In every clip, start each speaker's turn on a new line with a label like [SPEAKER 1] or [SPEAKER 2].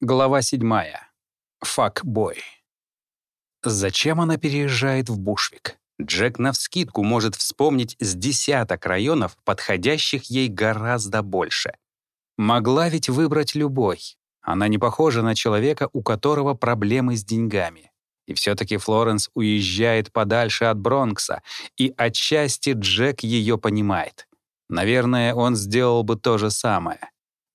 [SPEAKER 1] Глава 7. Факбой. Зачем она переезжает в Бушвик? Джек навскидку может вспомнить с десяток районов, подходящих ей гораздо больше. Могла ведь выбрать любой. Она не похожа на человека, у которого проблемы с деньгами. И все-таки Флоренс уезжает подальше от Бронкса, и отчасти Джек ее понимает. Наверное, он сделал бы то же самое.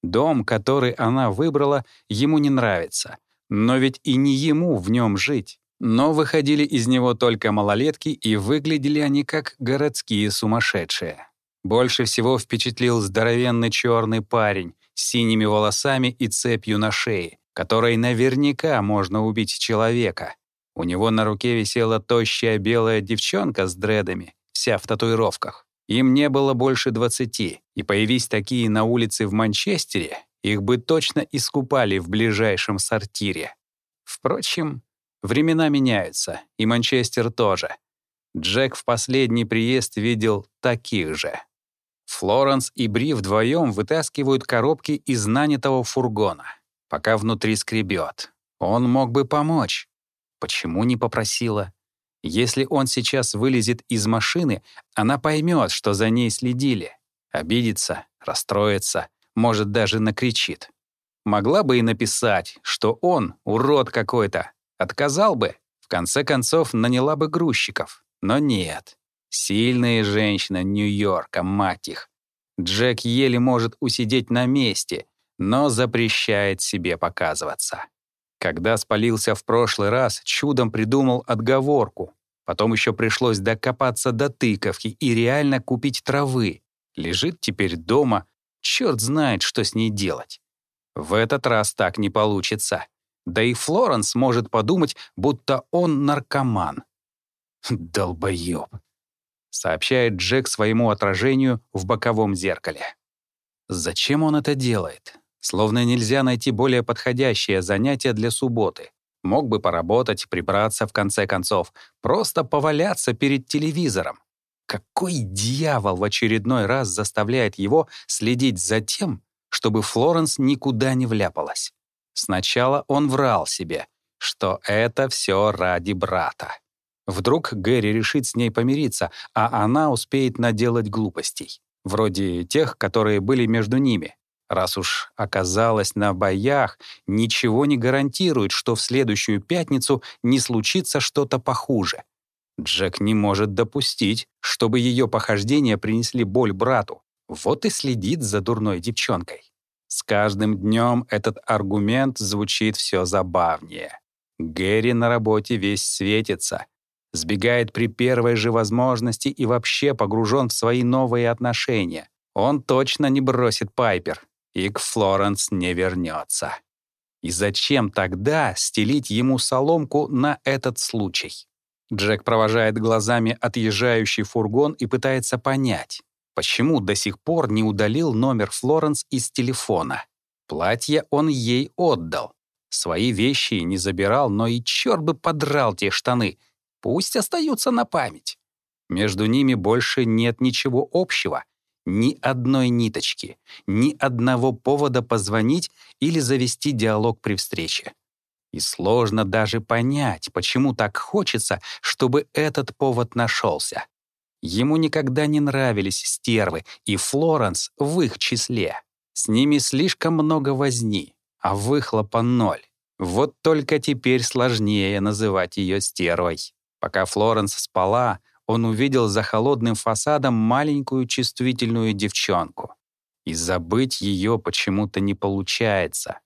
[SPEAKER 1] Дом, который она выбрала, ему не нравится. Но ведь и не ему в нем жить. Но выходили из него только малолетки, и выглядели они как городские сумасшедшие. Больше всего впечатлил здоровенный черный парень с синими волосами и цепью на шее, которой наверняка можно убить человека. У него на руке висела тощая белая девчонка с дредами, вся в татуировках. Им не было больше двадцати, и появись такие на улице в Манчестере, их бы точно искупали в ближайшем сортире. Впрочем, времена меняются, и Манчестер тоже. Джек в последний приезд видел таких же. Флоренс и Бри вдвоем вытаскивают коробки из нанятого фургона, пока внутри скребет. Он мог бы помочь. Почему не попросила? Если он сейчас вылезет из машины, она поймет, что за ней следили. Обидится, расстроится, может, даже накричит. Могла бы и написать, что он урод какой-то. Отказал бы, в конце концов наняла бы грузчиков. Но нет. Сильные женщины Нью-Йорка, мать их. Джек еле может усидеть на месте, но запрещает себе показываться. Когда спалился в прошлый раз, чудом придумал отговорку. Потом еще пришлось докопаться до тыковки и реально купить травы. Лежит теперь дома, черт знает, что с ней делать. В этот раз так не получится. Да и Флоренс может подумать, будто он наркоман. «Долбоёб», — сообщает Джек своему отражению в боковом зеркале. Зачем он это делает? Словно нельзя найти более подходящее занятие для субботы. Мог бы поработать, прибраться в конце концов, просто поваляться перед телевизором. Какой дьявол в очередной раз заставляет его следить за тем, чтобы Флоренс никуда не вляпалась? Сначала он врал себе, что это все ради брата. Вдруг Гэри решит с ней помириться, а она успеет наделать глупостей, вроде тех, которые были между ними. Раз уж оказалась на боях, ничего не гарантирует, что в следующую пятницу не случится что-то похуже. Джек не может допустить, чтобы ее похождения принесли боль брату. Вот и следит за дурной девчонкой. С каждым днем этот аргумент звучит все забавнее. Гэри на работе весь светится, сбегает при первой же возможности и вообще погружен в свои новые отношения. Он точно не бросит Пайпер, и к Флоренс не вернется. И зачем тогда стелить ему соломку на этот случай? Джек провожает глазами отъезжающий фургон и пытается понять, почему до сих пор не удалил номер Флоренс из телефона. Платье он ей отдал. Свои вещи не забирал, но и черт бы подрал те штаны. Пусть остаются на память. Между ними больше нет ничего общего, ни одной ниточки, ни одного повода позвонить или завести диалог при встрече. И сложно даже понять, почему так хочется, чтобы этот повод нашелся. Ему никогда не нравились стервы, и Флоренс в их числе. С ними слишком много возни, а выхлопа ноль. Вот только теперь сложнее называть ее стервой. Пока Флоренс спала, он увидел за холодным фасадом маленькую чувствительную девчонку. И забыть ее почему-то не получается.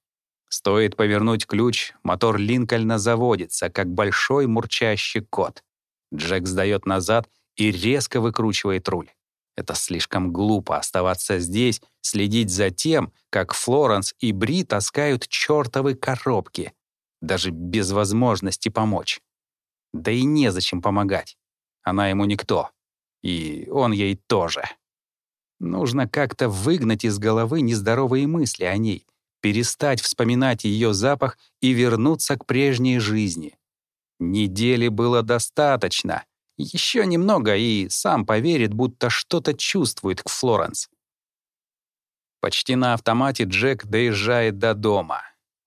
[SPEAKER 1] Стоит повернуть ключ, мотор Линкольна заводится, как большой мурчащий кот. Джек сдает назад и резко выкручивает руль. Это слишком глупо оставаться здесь, следить за тем, как Флоренс и Бри таскают чертовы коробки, даже без возможности помочь. Да и незачем помогать. Она ему никто. И он ей тоже. Нужно как-то выгнать из головы нездоровые мысли о ней, перестать вспоминать ее запах и вернуться к прежней жизни. Недели было достаточно. Еще немного, и сам поверит, будто что-то чувствует к Флоренс. Почти на автомате Джек доезжает до дома.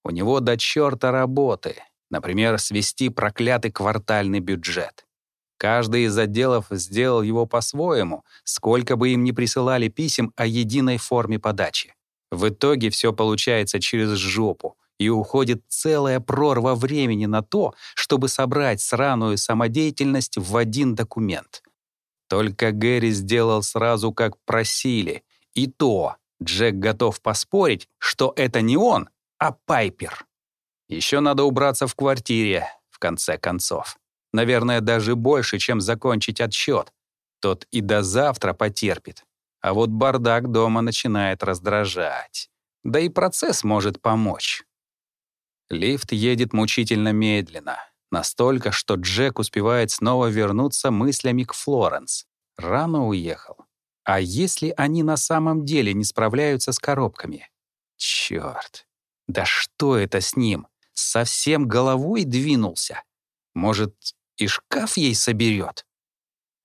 [SPEAKER 1] У него до черта работы. Например, свести проклятый квартальный бюджет. Каждый из отделов сделал его по-своему, сколько бы им ни присылали писем о единой форме подачи. В итоге все получается через жопу, и уходит целая прорва времени на то, чтобы собрать сраную самодеятельность в один документ. Только Гэри сделал сразу, как просили. И то Джек готов поспорить, что это не он, а Пайпер. Еще надо убраться в квартире, в конце концов. Наверное, даже больше, чем закончить отсчет. Тот и до завтра потерпит. А вот бардак дома начинает раздражать. Да и процесс может помочь. Лифт едет мучительно медленно. Настолько, что Джек успевает снова вернуться мыслями к Флоренс. Рано уехал. А если они на самом деле не справляются с коробками? Чёрт. Да что это с ним? Совсем головой двинулся? Может, и шкаф ей соберет?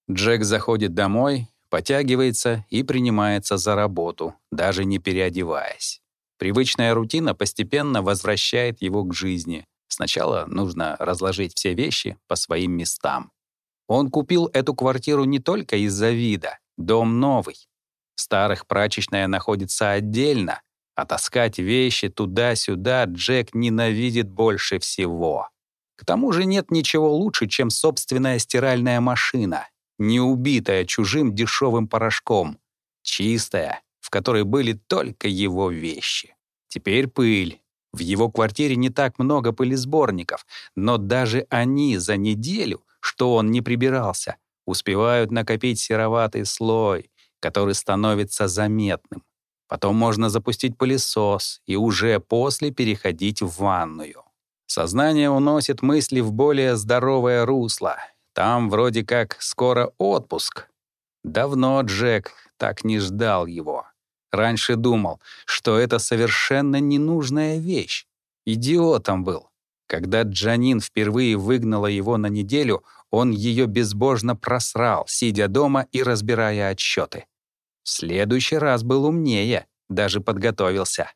[SPEAKER 1] Джек заходит домой, потягивается и принимается за работу, даже не переодеваясь. Привычная рутина постепенно возвращает его к жизни. Сначала нужно разложить все вещи по своим местам. Он купил эту квартиру не только из-за вида. Дом новый. Старых прачечная находится отдельно, а таскать вещи туда-сюда Джек ненавидит больше всего. К тому же нет ничего лучше, чем собственная стиральная машина, не убитая чужим дешевым порошком, чистая, в которой были только его вещи. Теперь пыль. В его квартире не так много пылесборников, но даже они за неделю, что он не прибирался, успевают накопить сероватый слой, который становится заметным. Потом можно запустить пылесос и уже после переходить в ванную. Сознание уносит мысли в более здоровое русло. Там вроде как скоро отпуск. Давно Джек так не ждал его. Раньше думал, что это совершенно ненужная вещь. Идиотом был. Когда Джанин впервые выгнала его на неделю, он ее безбожно просрал, сидя дома и разбирая отчеты. В следующий раз был умнее, даже подготовился.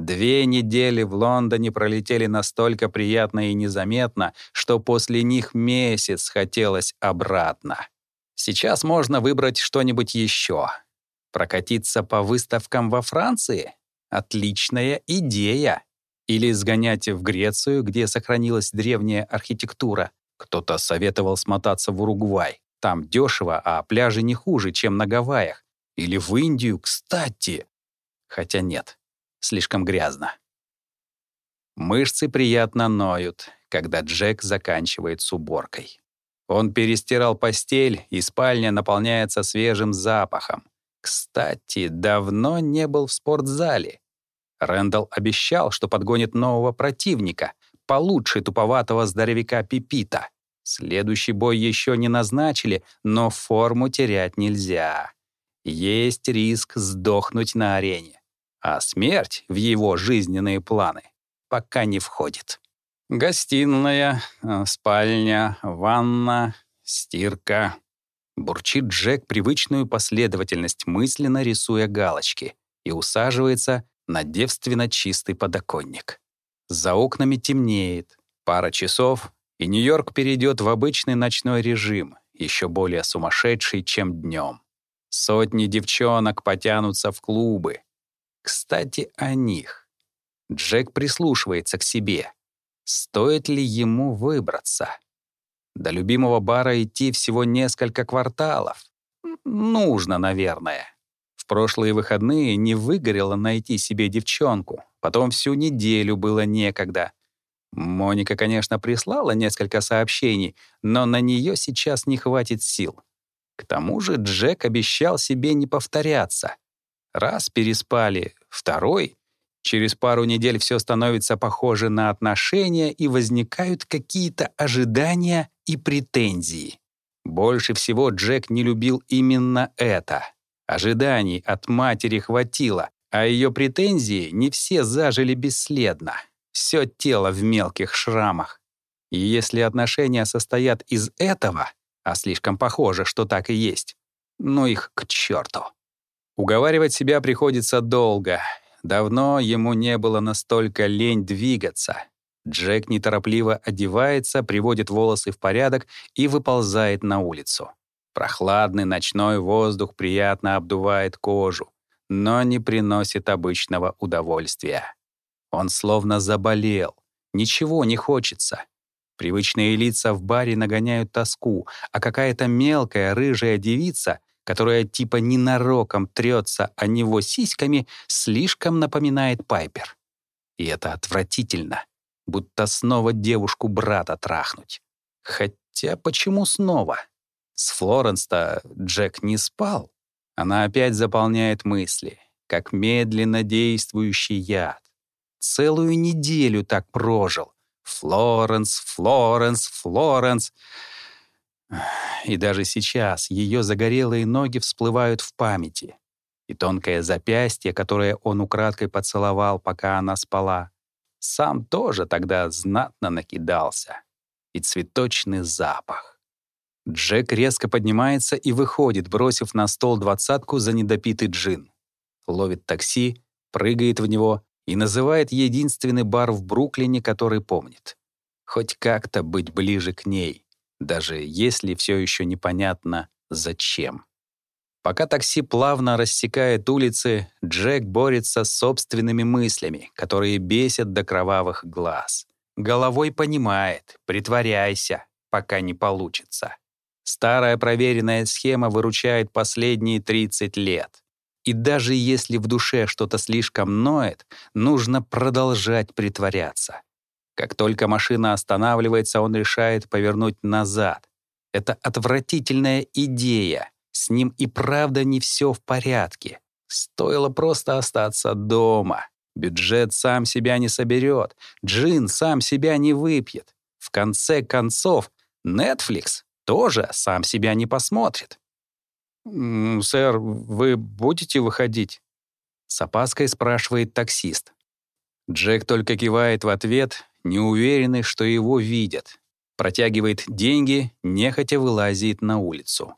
[SPEAKER 1] Две недели в Лондоне пролетели настолько приятно и незаметно, что после них месяц хотелось обратно. Сейчас можно выбрать что-нибудь еще. Прокатиться по выставкам во Франции? Отличная идея. Или сгонять в Грецию, где сохранилась древняя архитектура. Кто-то советовал смотаться в Уругвай. Там дешево, а пляжи не хуже, чем на Гавайях. Или в Индию, кстати. Хотя нет, слишком грязно. Мышцы приятно ноют, когда Джек заканчивает с уборкой. Он перестирал постель, и спальня наполняется свежим запахом. Кстати, давно не был в спортзале. Рэндалл обещал, что подгонит нового противника, получше туповатого здоровяка Пипита. Следующий бой еще не назначили, но форму терять нельзя. Есть риск сдохнуть на арене. А смерть в его жизненные планы пока не входит. Гостиная, э, спальня, ванна, стирка, Бурчит Джек привычную последовательность, мысленно рисуя галочки, и усаживается на девственно чистый подоконник. За окнами темнеет. Пара часов, и Нью-Йорк перейдет в обычный ночной режим, еще более сумасшедший, чем днем. Сотни девчонок потянутся в клубы. Кстати, о них. Джек прислушивается к себе. Стоит ли ему выбраться? До любимого бара идти всего несколько кварталов. Нужно, наверное. В прошлые выходные не выгорело найти себе девчонку. Потом всю неделю было некогда. Моника, конечно, прислала несколько сообщений, но на нее сейчас не хватит сил. К тому же Джек обещал себе не повторяться. Раз переспали, второй Через пару недель все становится похоже на отношения и возникают какие-то ожидания и претензии. Больше всего Джек не любил именно это. Ожиданий от матери хватило, а ее претензии не все зажили бесследно. Все тело в мелких шрамах. И если отношения состоят из этого, а слишком похоже, что так и есть, ну их к черту. Уговаривать себя приходится долго, давно ему не было настолько лень двигаться. Джек неторопливо одевается, приводит волосы в порядок и выползает на улицу. Прохладный ночной воздух приятно обдувает кожу, но не приносит обычного удовольствия. Он словно заболел, ничего не хочется. Привычные лица в баре нагоняют тоску, а какая-то мелкая рыжая девица, которая типа ненароком трется о него сиськами, слишком напоминает Пайпер. И это отвратительно, будто снова девушку брата трахнуть. Хотя почему снова? С Флоренс-то Джек не спал. Она опять заполняет мысли, как медленно действующий яд. Целую неделю так прожил. Флоренс, Флоренс, Флоренс. И даже сейчас ее загорелые ноги всплывают в памяти. И тонкое запястье, которое он украдкой поцеловал, пока она спала. Сам тоже тогда знатно накидался. И цветочный запах. Джек резко поднимается и выходит, бросив на стол двадцатку за недопитый джин. Ловит такси, прыгает в него и называет единственный бар в Бруклине, который помнит. Хоть как-то быть ближе к ней, даже если все еще непонятно, зачем. Пока такси плавно рассекает улицы, Джек борется с собственными мыслями, которые бесят до кровавых глаз. Головой понимает, притворяйся, пока не получится. Старая проверенная схема выручает последние 30 лет. И даже если в душе что-то слишком ноет, нужно продолжать притворяться. Как только машина останавливается, он решает повернуть назад. Это отвратительная идея. С ним и правда не все в порядке. Стоило просто остаться дома. Бюджет сам себя не соберет. Джин сам себя не выпьет. В конце концов, Netflix тоже сам себя не посмотрит. «Сэр, вы будете выходить?» С опаской спрашивает таксист. Джек только кивает в ответ, неуверенный, что его видят. Протягивает деньги, нехотя вылазит на улицу.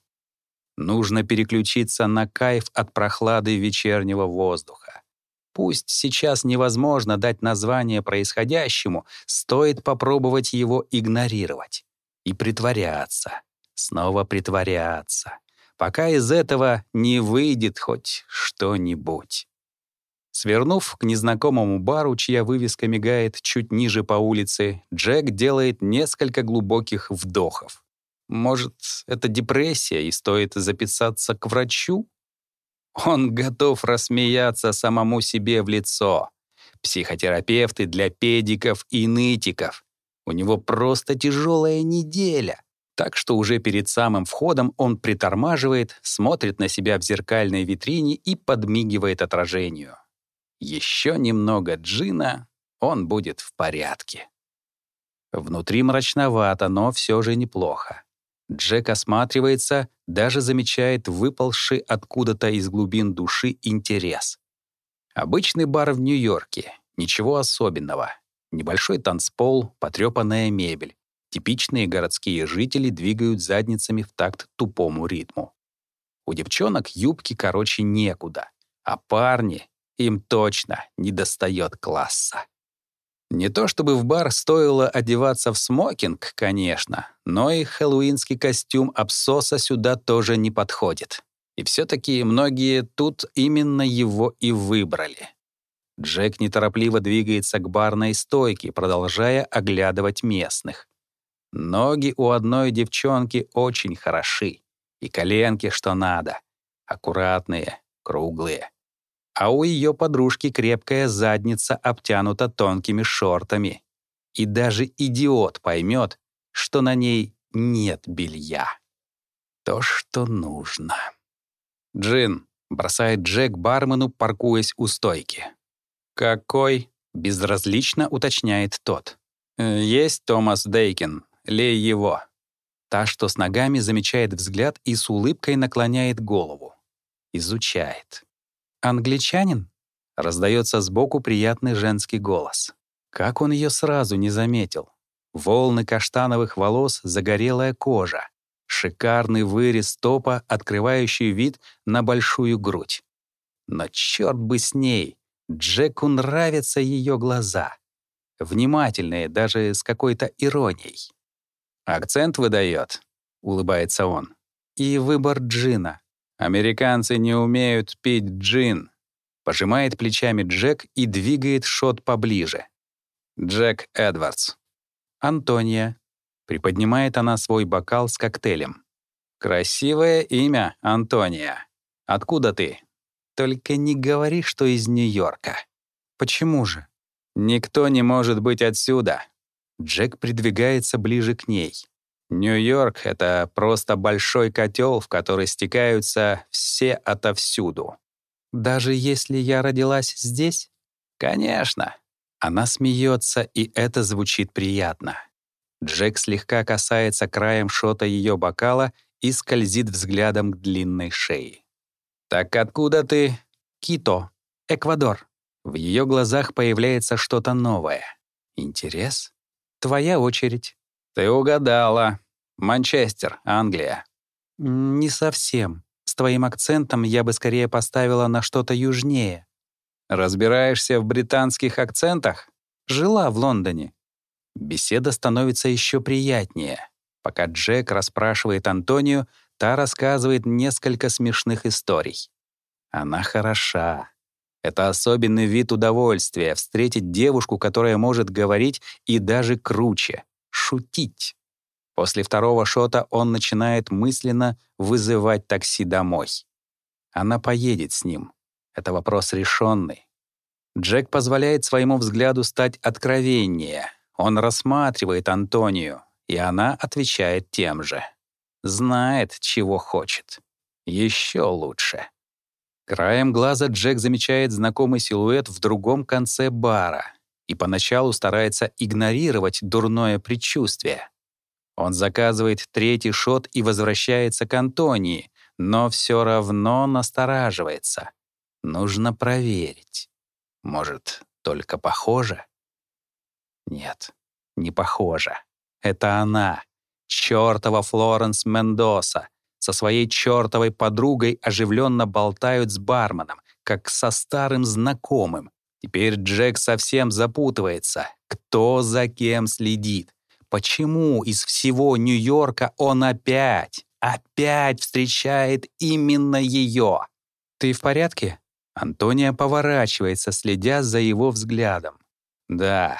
[SPEAKER 1] Нужно переключиться на кайф от прохлады вечернего воздуха. Пусть сейчас невозможно дать название происходящему, стоит попробовать его игнорировать и притворяться, снова притворяться, пока из этого не выйдет хоть что-нибудь. Свернув к незнакомому бару, чья вывеска мигает чуть ниже по улице, Джек делает несколько глубоких вдохов. Может, это депрессия и стоит записаться к врачу? Он готов рассмеяться самому себе в лицо. Психотерапевты для педиков и нытиков. У него просто тяжелая неделя. Так что уже перед самым входом он притормаживает, смотрит на себя в зеркальной витрине и подмигивает отражению. Еще немного джина, он будет в порядке. Внутри мрачновато, но все же неплохо. Джек осматривается, даже замечает выползший откуда-то из глубин души интерес. Обычный бар в Нью-Йорке, ничего особенного. Небольшой танцпол, потрепанная мебель. Типичные городские жители двигают задницами в такт тупому ритму. У девчонок юбки короче некуда, а парни, им точно не достает класса. Не то чтобы в бар стоило одеваться в смокинг, конечно, но и хэллоуинский костюм абсоса сюда тоже не подходит. И все таки многие тут именно его и выбрали. Джек неторопливо двигается к барной стойке, продолжая оглядывать местных. Ноги у одной девчонки очень хороши, и коленки что надо, аккуратные, круглые. А у ее подружки крепкая задница обтянута тонкими шортами. И даже идиот поймет, что на ней нет белья. То, что нужно. «Джин», — бросает Джек бармену, паркуясь у стойки. «Какой?» — безразлично уточняет тот. «Э, «Есть Томас Дейкин. Лей его». Та, что с ногами, замечает взгляд и с улыбкой наклоняет голову. Изучает. «Англичанин?» — раздается сбоку приятный женский голос. Как он ее сразу не заметил? Волны каштановых волос, загорелая кожа, шикарный вырез топа, открывающий вид на большую грудь. Но черт бы с ней! Джеку нравятся ее глаза. Внимательные, даже с какой-то иронией. «Акцент выдает», — улыбается он. «И выбор джина. Американцы не умеют пить джин». Пожимает плечами Джек и двигает шот поближе. Джек Эдвардс. Антония. Приподнимает она свой бокал с коктейлем. «Красивое имя, Антония. Откуда ты?» «Только не говори, что из Нью-Йорка». «Почему же?» «Никто не может быть отсюда». Джек придвигается ближе к ней. Нью-Йорк — это просто большой котел, в который стекаются все отовсюду. «Даже если я родилась здесь?» «Конечно». Она смеется, и это звучит приятно. Джек слегка касается краем шота ее бокала и скользит взглядом к длинной шее. «Так откуда ты?» «Кито, Эквадор». В ее глазах появляется что-то новое. «Интерес?» «Твоя очередь». «Ты угадала. Манчестер, Англия». «Не совсем. С твоим акцентом я бы скорее поставила на что-то южнее». «Разбираешься в британских акцентах?» «Жила в Лондоне». Беседа становится еще приятнее. Пока Джек расспрашивает Антонию, та рассказывает несколько смешных историй. Она хороша. Это особенный вид удовольствия — встретить девушку, которая может говорить и даже круче — шутить. После второго шота он начинает мысленно вызывать такси домой. Она поедет с ним. Это вопрос решенный. Джек позволяет своему взгляду стать откровеннее — он рассматривает Антонию, и она отвечает тем же. Знает, чего хочет. Еще лучше. Краем глаза Джек замечает знакомый силуэт в другом конце бара и поначалу старается игнорировать дурное предчувствие. Он заказывает третий шот и возвращается к Антонии, но все равно настораживается. Нужно проверить. Может, только похоже? Нет, не похоже. Это она, чёртова Флоренс Мендоса, со своей чёртовой подругой оживленно болтают с барменом, как со старым знакомым. Теперь Джек совсем запутывается. Кто за кем следит? Почему из всего Нью-Йорка он опять, опять встречает именно ее? «Ты в порядке?» Антония поворачивается, следя за его взглядом. «Да,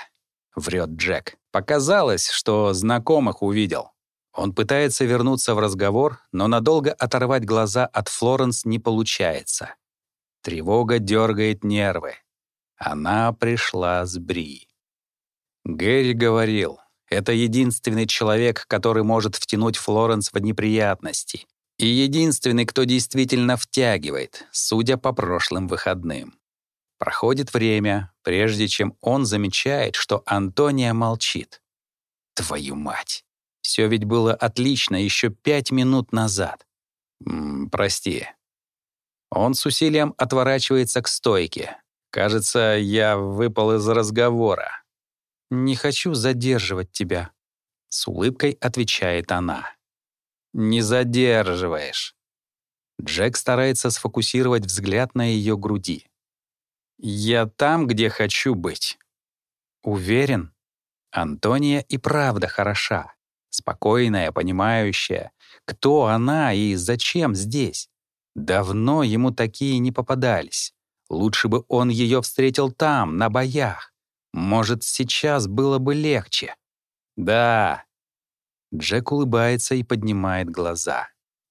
[SPEAKER 1] — врет Джек. «Показалось, что знакомых увидел». Он пытается вернуться в разговор, но надолго оторвать глаза от Флоренс не получается. Тревога дергает нервы. Она пришла с Бри. Гэри говорил, это единственный человек, который может втянуть Флоренс в неприятности. И единственный, кто действительно втягивает, судя по прошлым выходным. Проходит время, прежде чем он замечает, что Антония молчит. Твою мать! Все ведь было отлично еще пять минут назад. М -м, прости. Он с усилием отворачивается к стойке. Кажется, я выпал из разговора. «Не хочу задерживать тебя», — с улыбкой отвечает она. «Не задерживаешь». Джек старается сфокусировать взгляд на ее груди. Я там, где хочу быть. Уверен? Антония и правда хороша. Спокойная, понимающая. Кто она и зачем здесь? Давно ему такие не попадались. Лучше бы он ее встретил там, на боях. Может, сейчас было бы легче. Да. Джек улыбается и поднимает глаза.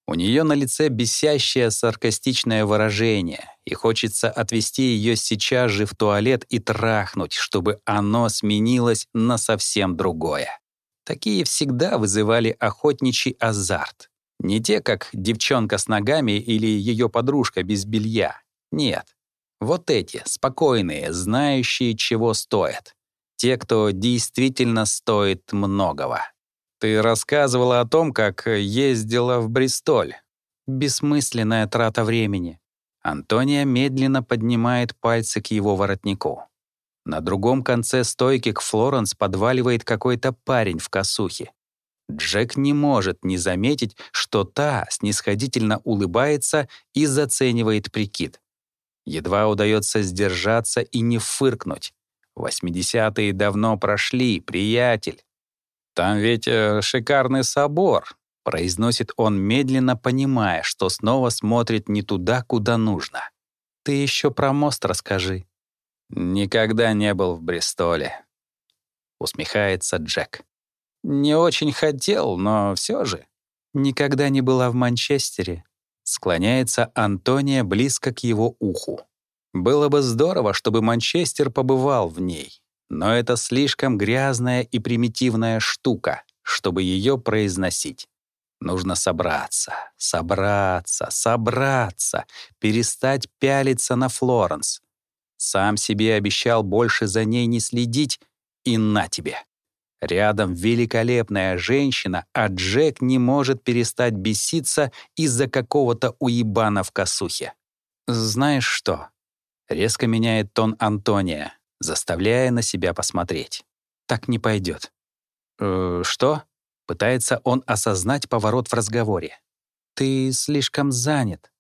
[SPEAKER 1] У нее на лице бесящее саркастичное выражение, и хочется отвести ее сейчас же в туалет и трахнуть, чтобы оно сменилось на совсем другое. Такие всегда вызывали охотничий азарт. Не те, как девчонка с ногами или ее подружка без белья. Нет. Вот эти, спокойные, знающие, чего стоят. Те, кто действительно стоит многого. Ты рассказывала о том, как ездила в Бристоль. Бессмысленная трата времени. Антония медленно поднимает пальцы к его воротнику. На другом конце стойки к Флоренс подваливает какой-то парень в косухе. Джек не может не заметить, что та снисходительно улыбается и заценивает прикид. Едва удается сдержаться и не фыркнуть. Восьмидесятые давно прошли, приятель. Там ведь э, шикарный собор, произносит он медленно, понимая, что снова смотрит не туда, куда нужно. Ты еще про мост расскажи. Никогда не был в Бристоле. Усмехается Джек. Не очень хотел, но все же. Никогда не была в Манчестере. Склоняется Антония близко к его уху. Было бы здорово, чтобы Манчестер побывал в ней, но это слишком грязная и примитивная штука, чтобы ее произносить. Нужно собраться, собраться, собраться, перестать пялиться на Флоренс. Сам себе обещал больше за ней не следить, и на тебе. Рядом великолепная женщина, а Джек не может перестать беситься из-за какого-то уебана в косухе. «Знаешь что?» — резко меняет тон Антония, заставляя на себя посмотреть. «Так не пойдет. «Э, «Что?» — пытается он осознать поворот в разговоре. «Ты слишком занят».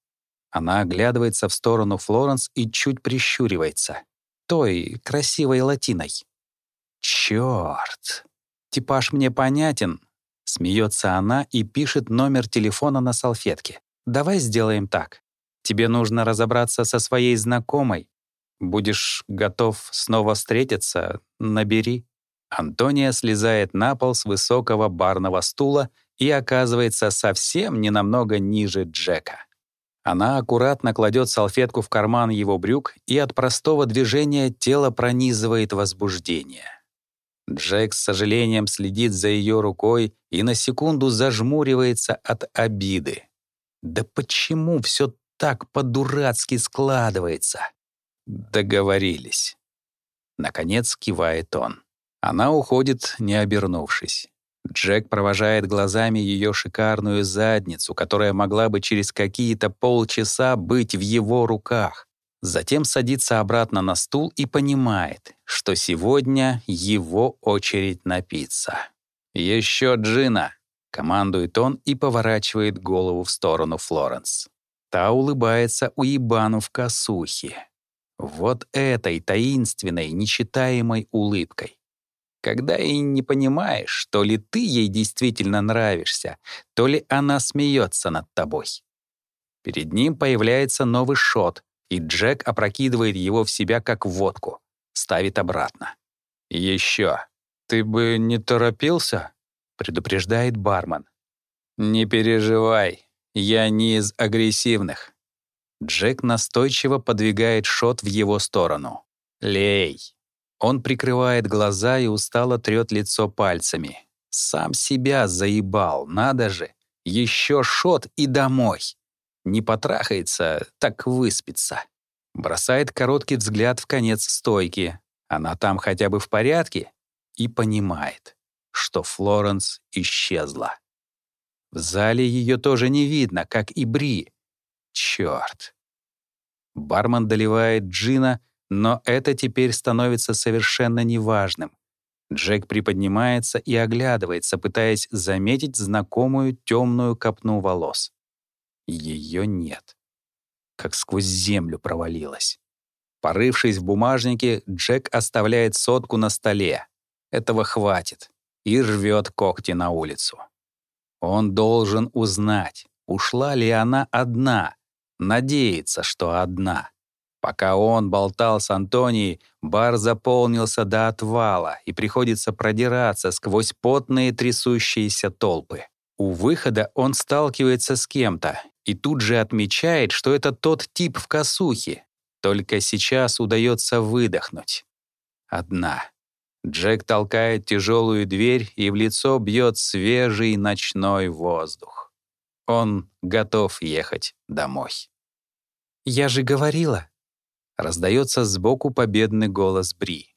[SPEAKER 1] Она оглядывается в сторону Флоренс и чуть прищуривается. Той красивой латиной. «Чёрт!» Типаж мне понятен. Смеется она и пишет номер телефона на салфетке. Давай сделаем так. Тебе нужно разобраться со своей знакомой. Будешь готов снова встретиться, набери. Антония слезает на пол с высокого барного стула и оказывается совсем не намного ниже Джека. Она аккуратно кладет салфетку в карман его брюк и от простого движения тело пронизывает возбуждение. Джек с сожалением следит за ее рукой и на секунду зажмуривается от обиды. Да почему все так по-дурацки складывается? Договорились. Наконец кивает он. Она уходит, не обернувшись. Джек провожает глазами ее шикарную задницу, которая могла бы через какие-то полчаса быть в его руках. Затем садится обратно на стул и понимает, что сегодня его очередь напиться. «Еще джина!» — командует он и поворачивает голову в сторону Флоренс. Та улыбается уебану в косухе. Вот этой таинственной, нечитаемой улыбкой. Когда и не понимаешь, то ли ты ей действительно нравишься, то ли она смеется над тобой. Перед ним появляется новый шот, и Джек опрокидывает его в себя как водку, ставит обратно. «Еще. Ты бы не торопился?» — предупреждает бармен. «Не переживай, я не из агрессивных». Джек настойчиво подвигает шот в его сторону. «Лей». Он прикрывает глаза и устало трет лицо пальцами. Сам себя заебал, надо же. Еще шот и домой. Не потрахается, так выспится. Бросает короткий взгляд в конец стойки. Она там хотя бы в порядке? И понимает, что Флоренс исчезла. В зале ее тоже не видно, как и Бри. Черт. Бармен доливает джина, но это теперь становится совершенно неважным. Джек приподнимается и оглядывается, пытаясь заметить знакомую темную копну волос. Ее нет. Как сквозь землю провалилась. Порывшись в бумажнике, Джек оставляет сотку на столе. Этого хватит. И рвет когти на улицу. Он должен узнать, ушла ли она одна. Надеется, что одна. Пока он болтал с Антонией, бар заполнился до отвала, и приходится продираться сквозь потные трясущиеся толпы. У выхода он сталкивается с кем-то, и тут же отмечает, что это тот тип в косухе. Только сейчас удается выдохнуть. Одна. Джек толкает тяжелую дверь, и в лицо бьет свежий ночной воздух. Он готов ехать домой. «Я же говорила!» Раздается сбоку победный голос Бри.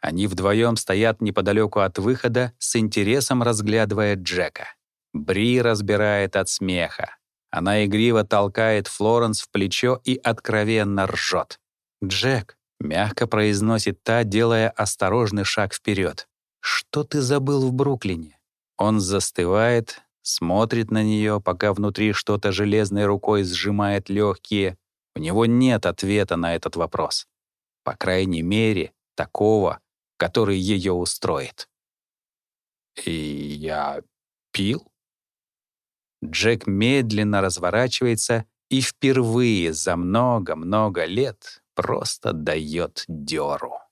[SPEAKER 1] Они вдвоем стоят неподалеку от выхода, с интересом разглядывая Джека. Бри разбирает от смеха. Она игриво толкает Флоренс в плечо и откровенно ржет. «Джек», — мягко произносит та, делая осторожный шаг вперед. «Что ты забыл в Бруклине?» Он застывает, смотрит на нее, пока внутри что-то железной рукой сжимает легкие, У него нет ответа на этот вопрос. По крайней мере, такого, который ее устроит. «И я пил?» Джек медленно разворачивается и впервые за много-много лет просто дает дёру.